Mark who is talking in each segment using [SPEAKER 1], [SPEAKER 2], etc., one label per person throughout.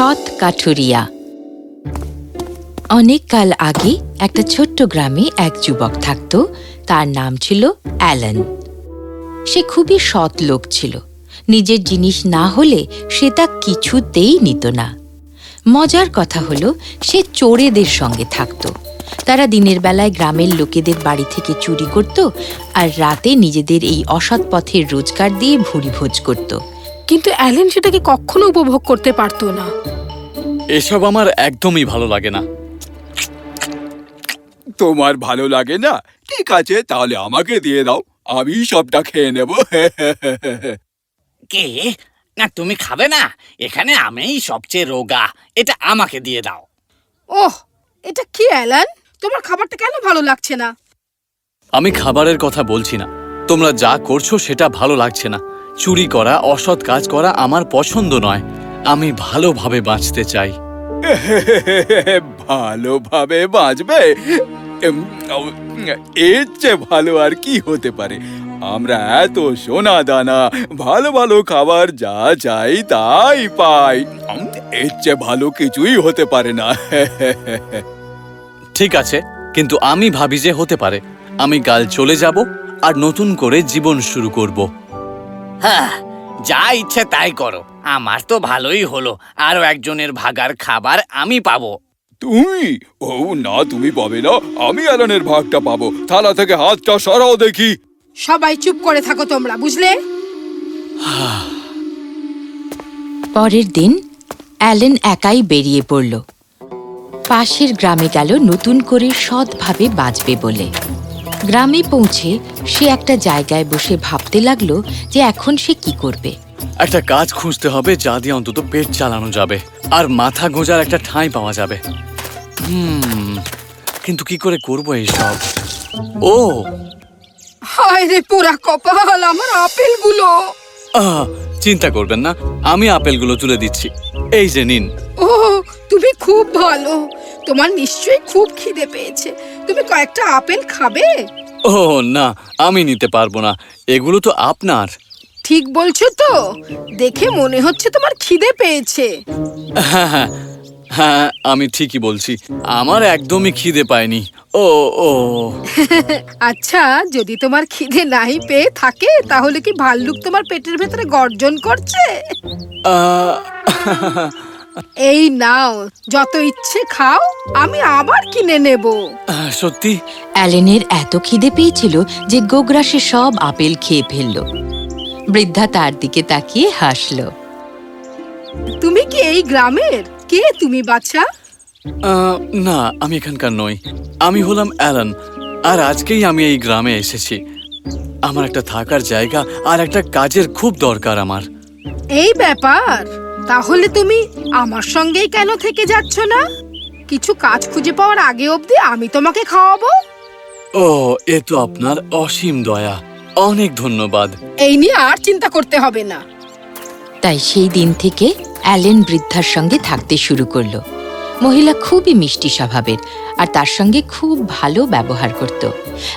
[SPEAKER 1] সৎ কাঠুরিয়া। অনেক কাল আগে একটা ছোট্ট গ্রামে এক যুবক থাকত, তার নাম ছিল অ্যালান। সে খুবই সৎ লোক ছিল। নিজের জিনিস না হলে সে তা কিছুতেই নিত না। মজার কথা হলো, সে চোরেদের সঙ্গে থাকত। তারা দিনের বেলায় গ্রামের লোকেদের বাড়ি থেকে চুরি করত আর রাতে নিজেদের এই অসৎ পথের রোজগার দিয়ে ভুড়ি ভোজ করত।
[SPEAKER 2] কিন্তু অ্যালেন সেটাকে কখনো উপভোগ করতে পারতো না।
[SPEAKER 3] এসব আমার একদমই ভালো লাগে না।
[SPEAKER 4] তোমার ভালো লাগে না? ঠিক আছে তাহলে আমাকে দিয়ে দাও। আমি সবটা খেয়ে নেব।
[SPEAKER 5] কে? না তুমি খাবে না। এখানে আমিই সবচেয়ে রোগা। এটা আমাকে দিয়ে দাও।
[SPEAKER 2] ওহ এটা কি অ্যালান? তোমার খাবারটা কেন ভালো লাগছে না?
[SPEAKER 3] আমি খাবারের কথা বলছি না। তোমরা যা করছ সেটা ভালো লাগছে না। চুরি করা অসৎ কাজ করা আমার পছন্দ নয়। আমি ভালোভাবে বাঁচতে চাই।
[SPEAKER 4] ভালোভাবে বাঁচবে? এর চেয়ে ভালো আর কি হতে পারে? আমরা এত সোনা দানা ভালো ভালো খাবার যা চাই তাই পাই। এর চেয়ে ভালো কিছুই হতে পারে না।
[SPEAKER 3] ঠিক আছে কিন্তু আমি ভাবি যে হতে পারে। আমি কাল চলে যাব আর নতুন করে জীবন শুরু করব।
[SPEAKER 5] হ্যাঁ যা ইচ্ছে তাই করো। আমার তো ভালোই হলো। আরও একজনের ভাগার খাবার আমি পাবো।
[SPEAKER 4] তুমি ও না তুমি পাবে না। আমি অ্যালানের ভাগটা পাবো। থালা থেকে হাতটা সরাও দেখি।
[SPEAKER 2] সবাই চুপ করে থাকো তোমরা বুঝলে?
[SPEAKER 1] পরের দিন অ্যালেন একাই বেরিয়ে পড়ল। পাশের গ্রামে গেল নতুন করে সৎভাবে বাঁচবে বলে। গ্রামে পৌঁছে সে একটা জায়গায় বসে ভাবতে লাগল যে এখন সে কি করবে।
[SPEAKER 3] একটা কাজ খুঁজতে হবে যা দিয়ে অন্তত পেট চালানো যাবে আর মাথা গোঁজার একটা ঠাঁই পাওয়া যাবে। হুম কিন্তু কি করে করব এইসব? ও!
[SPEAKER 2] হায় রে পোড়া কপাল আমার আপেলগুলো!
[SPEAKER 3] আহ, চিন্তা করবেন না আমি আপেলগুলো তুলে দিচ্ছি। এই যে নিন।
[SPEAKER 2] ও তুমি খুব ভালো। তোমার নিশ্চয়ই খুব খিদে পেয়েছে। তুমি কয়েকটা আপেল খাবে?
[SPEAKER 3] ও না আমি নিতে পারব না। এগুলো তো আপনার।
[SPEAKER 2] ঠিক বলছো তো। দেখে মনে হচ্ছে তোমার খিদে পেয়েছে।
[SPEAKER 3] হ্যাঁ হ্যাঁ হ্যাঁ আমি ঠিকই বলছি। আমার একদমই খিদে পায়নি। ও ও।
[SPEAKER 2] আচ্ছা যদি তোমার খিদে নাই পেয়ে থাকে তাহলে কি ভাল্লুক তোমার পেটের ভেতরে গর্জন করছে?
[SPEAKER 3] আহ,
[SPEAKER 2] এই নাও যত ইচ্ছে খাও আমি আবার কিনে নেব।
[SPEAKER 3] সত্যি?
[SPEAKER 1] অ্যালেনের এত খিদে পেয়েছিল যে গোগ্রাসে সব আপেল খেয়ে ফেলল। বৃদ্ধা তার দিকে তাকিয়ে হাসল।
[SPEAKER 2] তুমি কি এই গ্রামের? কে তুমি বাচ্চা
[SPEAKER 3] আহ, না আমি এখানকার নই। আমি হলাম অ্যালান আর আজকেই আমি এই গ্রামে এসেছি। আমার একটা থাকার জায়গা আর একটা কাজের খুব দরকার আমার।
[SPEAKER 2] এই ব্যাপার? তাহলে তুমি আমার সঙ্গেই কেন থেকে যাচ্ছ না? কিছু কাজ খুঁজে পাওয়ার আগে অবধি আমি তোমাকে খাওয়াবো।
[SPEAKER 3] ও এ তো আপনার অসীম দয়া। অনেক ধন্যবাদ।
[SPEAKER 2] এই নিয়ে আর চিন্তা করতে হবে না।
[SPEAKER 1] তাই সেই দিন থেকে অ্যালেন বৃদ্ধার সঙ্গে থাকতে শুরু করল। মহিলা খুবই মিষ্টি স্বভাবের আর তার সঙ্গে খুব ভালো ব্যবহার করত।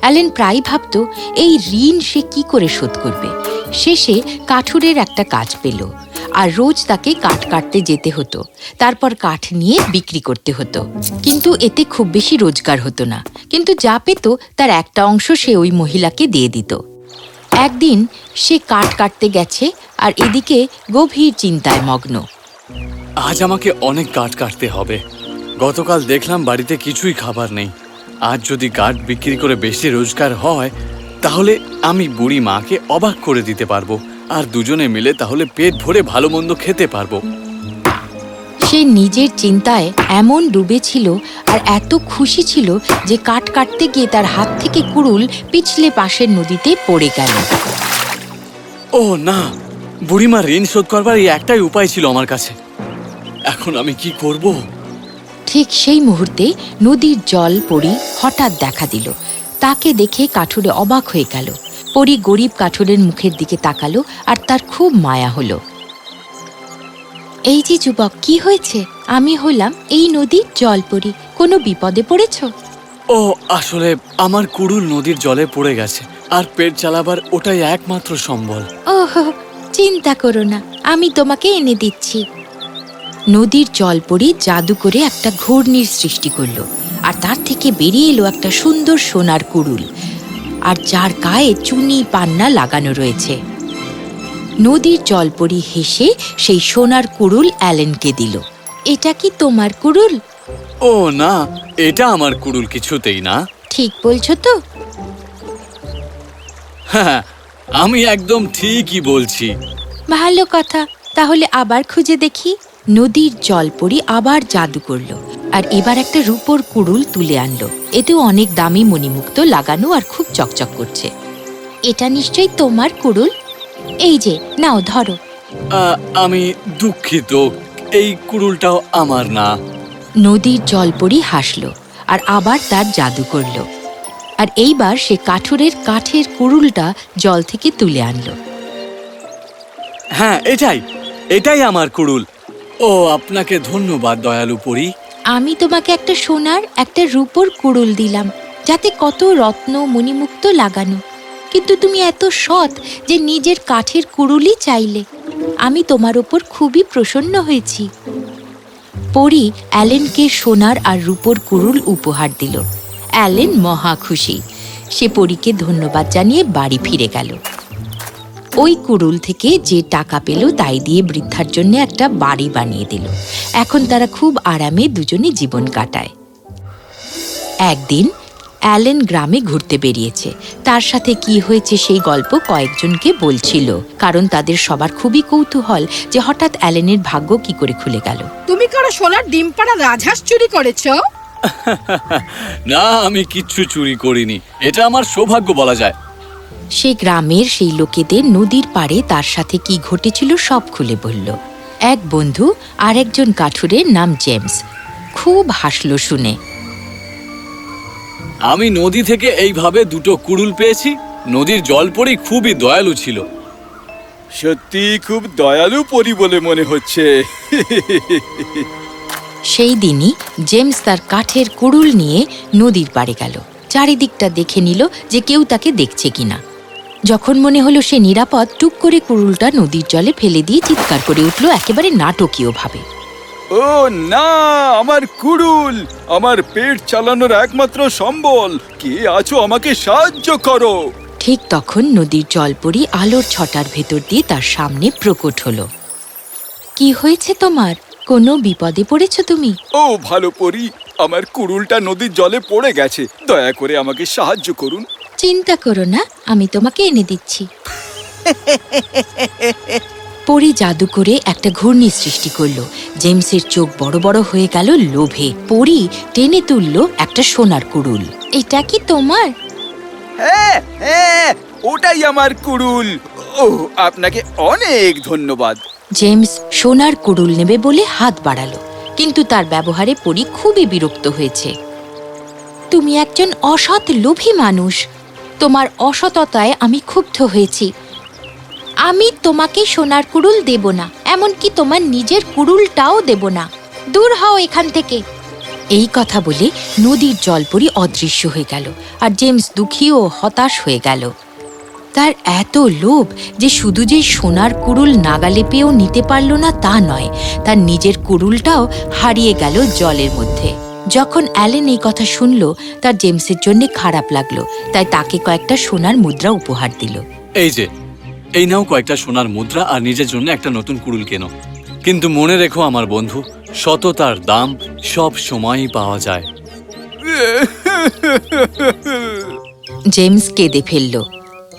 [SPEAKER 1] অ্যালেন প্রায় ভাবত এই ঋণ সে কি করে শোধ করবে? শেষে কাঠুরের একটা কাজ পেল। আর রোজ তাকে কাঠ কাটতে যেতে হতো। তারপর কাঠ নিয়ে বিক্রি করতে হতো। কিন্তু এতে খুব বেশি রোজগার হতো না। কিন্তু যা পেত, তার একটা অংশ সে ওই মহিলাকে দিয়ে দিত। একদিন সে কাঠ কাটতে গেছে আর এদিকে গভীর চিন্তায় মগ্ন।
[SPEAKER 3] আজ আমাকে অনেক কাঠ কাটতে হবে। গতকাল দেখলাম বাড়িতে কিছুই খাবার নেই। আজ যদি কাঠ বিক্রি করে বেশি রোজগার হয়, তাহলে আমি বুড়ি মাকে অবাক করে দিতে পারব। আর দুজনে মিলে তাহলে পেট ভরে ভালো মন্দ খেতে পারব।
[SPEAKER 1] সে নিজের চিন্তায় এমন ডুবে ছিল আর এত খুশি ছিল যে কাঠ কাটতে গিয়ে তার হাত থেকে কুড়ুল পিছলে পাশের নদীতে পড়ে গেল।
[SPEAKER 3] ও না বুড়িমা ঋণ শোধ করবার এই একটাই উপায় ছিল আমার কাছে। এখন আমি কি করব?
[SPEAKER 1] ঠিক সেই মুহূর্তে নদীর জল পড়ি হঠাৎ দেখা দিল। তাকে দেখে কাঠুরে অবাক হয়ে গেল। পরি গরিব কাঠুরের মুখের দিকে তাকালো আর তার খুব মায়া হলো। এই যে যুবক কি হয়েছে? আমি হলাম এই নদীর জল পরি কোনো বিপদে পড়েছ?
[SPEAKER 3] ও আসলে আমার কুড়ুল নদীর জলে পড়ে গেছে আর পেট চালাবার ওটাই একমাত্র সম্বল।
[SPEAKER 1] ওহ চিন্তা করো না আমি তোমাকে এনে দিচ্ছি। নদীর জল পড়ে জাদু করে একটা ঘূর্ণির সৃষ্টি করল আর তার থেকে বেরিয়ে এলো একটা সুন্দর সোনার কুড়ুল আর যার গায়ে চুনি পান্না লাগানো রয়েছে। নদীর জলপরি হেসে সেই সোনার কুড়ুল অ্যালেনকে দিল। এটা কি তোমার কুড়ুল?
[SPEAKER 3] ও না এটা আমার কুড়ুল কিছুতেই না।
[SPEAKER 1] ঠিক বলছো তো।
[SPEAKER 3] হ্যাঁ আমি একদম ঠিকই বলছি।
[SPEAKER 1] ভালো কথা তাহলে আবার খুঁজে দেখি। নদীর জল জলপরি আবার জাদু করল। আর এবার একটা রূপোর কুড়ুল তুলে আনলো। এতেও অনেক দামি মণিমুক্ত লাগানো আর খুব চকচক করছে। এটা নিশ্চয়ই তোমার কুড়ুল? এই যে নাও ধরো।
[SPEAKER 3] আমি দুঃখিত এই কুড়ুলটাও আমার না।
[SPEAKER 1] নদীর জলপরি হাসল আর আবার তার জাদু করল। আর এইবার সে কাঠুরের কাঠের কুড়ুলটা জল থেকে তুলে আনলো।
[SPEAKER 3] হ্যাঁ এটাই এটাই আমার কুড়ুল। ও আপনাকে ধন্যবাদ দয়ালু পরি।
[SPEAKER 1] আমি তোমাকে একটা সোনার, একটা রূপোর কুড়ুল দিলাম, যাতে কত রত্ন মণিমুক্ত লাগানো। কিন্তু তুমি এত সৎ যে নিজের কাঠের কুড়ুলই চাইলে। আমি তোমার ওপর খুবই প্রসন্ন হয়েছি। পরি অ্যালেনকে সোনার আর রূপোর কুড়ুল উপহার দিল। অ্যালেন মহা খুশি। সে পরীকে ধন্যবাদ জানিয়ে বাড়ি ফিরে গেল। ওই কুড়ুল থেকে যে টাকা পেল তাই দিয়ে বৃদ্ধার জন্য একটা বাড়ি বানিয়ে দিল। এখন তারা খুব আরামে দুজনে জীবন কাটায়। একদিন অ্যালেন গ্রামে ঘুরতে বেরিয়েছে। তার সাথে কি হয়েছে সেই গল্প কয়েকজনকে বলছিল কারণ তাদের সবার খুবই কৌতূহল যে হঠাৎ অ্যালেনের ভাগ্য কি করে খুলে গেল।
[SPEAKER 2] তুমি কারও সোনার ডিম পাড়া রাজহাঁস চুরি করেছ?
[SPEAKER 3] না আমি কিচ্ছু চুরি করিনি। এটা আমার সৌভাগ্য বলা যায়।
[SPEAKER 1] সে গ্রামের সেই লোকেদের নদীর পাড়ে তার সাথে কি ঘটেছিল সব খুলে বলল। এক বন্ধু আর একজন কাঠুরের নাম জেমস। খুব হাসলো শুনে।
[SPEAKER 3] আমি নদী থেকে এইভাবে দুটো কুড়ুল পেয়েছি নদীর জলপরি খুবই দয়ালু ছিল।
[SPEAKER 4] সত্যি খুব দয়ালু পরি বলে মনে হচ্ছে।
[SPEAKER 1] সেই দিনই জেমস তার কাঠের কুড়ুল নিয়ে নদীর পাড়ে গেল। চারিদিকটা দেখে নিল যে কেউ তাকে দেখছে কিনা। যখন মনে হলো সে নিরাপদ টুক করে কুড়ুলটা নদীর জলে ফেলে দিয়ে চিৎকার করে উঠল একেবারে নাটকীয়ভাবে।
[SPEAKER 4] ও না আমার কুড়ুল! আমার পেট চালানোর একমাত্র সম্বল। কে আছো আমাকে সাহায্য করো?
[SPEAKER 1] ঠিক তখন নদীর জল জলপরি আলোর ছটার ভেতর দিয়ে তার সামনে প্রকট হলো। কি হয়েছে তোমার? কোনো বিপদে পড়েছো তুমি?
[SPEAKER 4] ও ভালো পরি আমার কুড়ুলটা নদীর জলে পড়ে গেছে। দয়া করে আমাকে সাহায্য করুন।
[SPEAKER 1] চিন্তা করো না আমি তোমাকে এনে দিচ্ছি। পরি জাদু করে একটা ঘূর্ণি সৃষ্টি করল। জেমসের চোখ বড় বড় হয়ে গেল লোভে। পরি টেনে তুললো একটা সোনার কুড়ুল। এটা কি তোমার?
[SPEAKER 4] হ্যাঁ হ্যাঁ ওটাই আমার কুড়ুল। ও আপনাকে অনেক ধন্যবাদ।
[SPEAKER 1] জেমস সোনার কুড়ুল নেবে বলে হাত বাড়ালো। কিন্তু তার ব্যবহারে পরি খুবই বিরক্ত হয়েছে। তুমি একজন অসৎ লোভী মানুষ। তোমার অসততায় আমি ক্ষুব্ধ হয়েছি। আমি তোমাকে সোনার কুড়ুল দেব না, এমনকি তোমার নিজের কুড়ুলটাও দেব না। দূর হও এখান থেকে। এই কথা বলে নদীর জলপরি অদৃশ্য হয়ে গেল, আর জেমস দুঃখী ও হতাশ হয়ে গেল। তার এত লোভ যে শুধু যে সোনার কুড়ুল নাগালে পেয়েও নিতে পারল না তা নয়, তার নিজের কুড়ুলটাও হারিয়ে গেল জলের মধ্যে। যখন অ্যালেন এই কথা শুনল তার জেমসের জন্য খারাপ লাগল তাই তাকে কয়েকটা সোনার মুদ্রা উপহার দিল।
[SPEAKER 3] এই যে এই নাও কয়েকটা সোনার মুদ্রা আর নিজের জন্য একটা নতুন কুড়ুল কেনো। কিন্তু মনে রেখো আমার বন্ধু সততার দাম সব সময়ই পাওয়া যায়।
[SPEAKER 1] জেমস কেঁদে ফেলল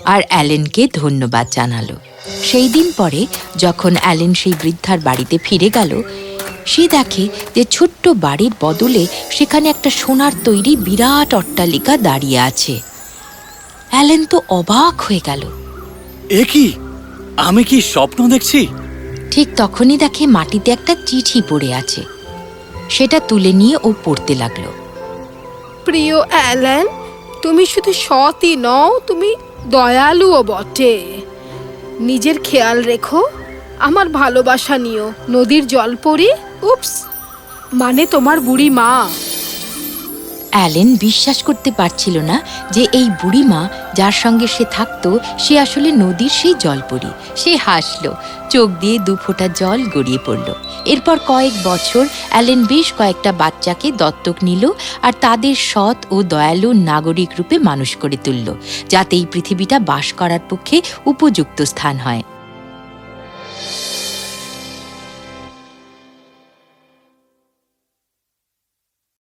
[SPEAKER 1] আর অ্যালেনকে ধন্যবাদ জানালো। সেই দিন পরে যখন অ্যালেন সেই বৃদ্ধার বাড়িতে ফিরে গেল সে দেখে যে ছোট্ট বাড়ির বদলে সেখানে একটা সোনার তৈরি বিরাট অট্টালিকা দাঁড়িয়ে আছে। অ্যালেন তো অবাক হয়ে গেল।
[SPEAKER 3] এ কি? আমি কি স্বপ্ন দেখছি?
[SPEAKER 1] ঠিক তখনই দেখে মাটিতে একটা চিঠি পড়ে আছে। সেটা তুলে নিয়ে ও পড়তে লাগল।
[SPEAKER 2] প্রিয় অ্যালেন তুমি শুধু সতই নও তুমি দয়ালুও বটে। নিজের খেয়াল রেখো আমার ভালোবাসা নিও। নদীর জল পড়ি উপস মানে তোমার বুড়ি মা।
[SPEAKER 1] অ্যালেন বিশ্বাস করতে পারছিল না যে এই বুড়িমা যার সঙ্গে সে থাকতো, সে আসলে নদীর সেই জলপরি। সে হাসল, চোখ দিয়ে দু ফোঁটা জল গড়িয়ে পড়ল। এরপর কয়েক বছর অ্যালেন বেশ কয়েকটা বাচ্চাকে দত্তক নিল আর তাদের সৎ ও দয়ালু নাগরিক রূপে মানুষ করে তুলল, যাতে এই পৃথিবীটা বাস করার পক্ষে উপযুক্ত স্থান হয়।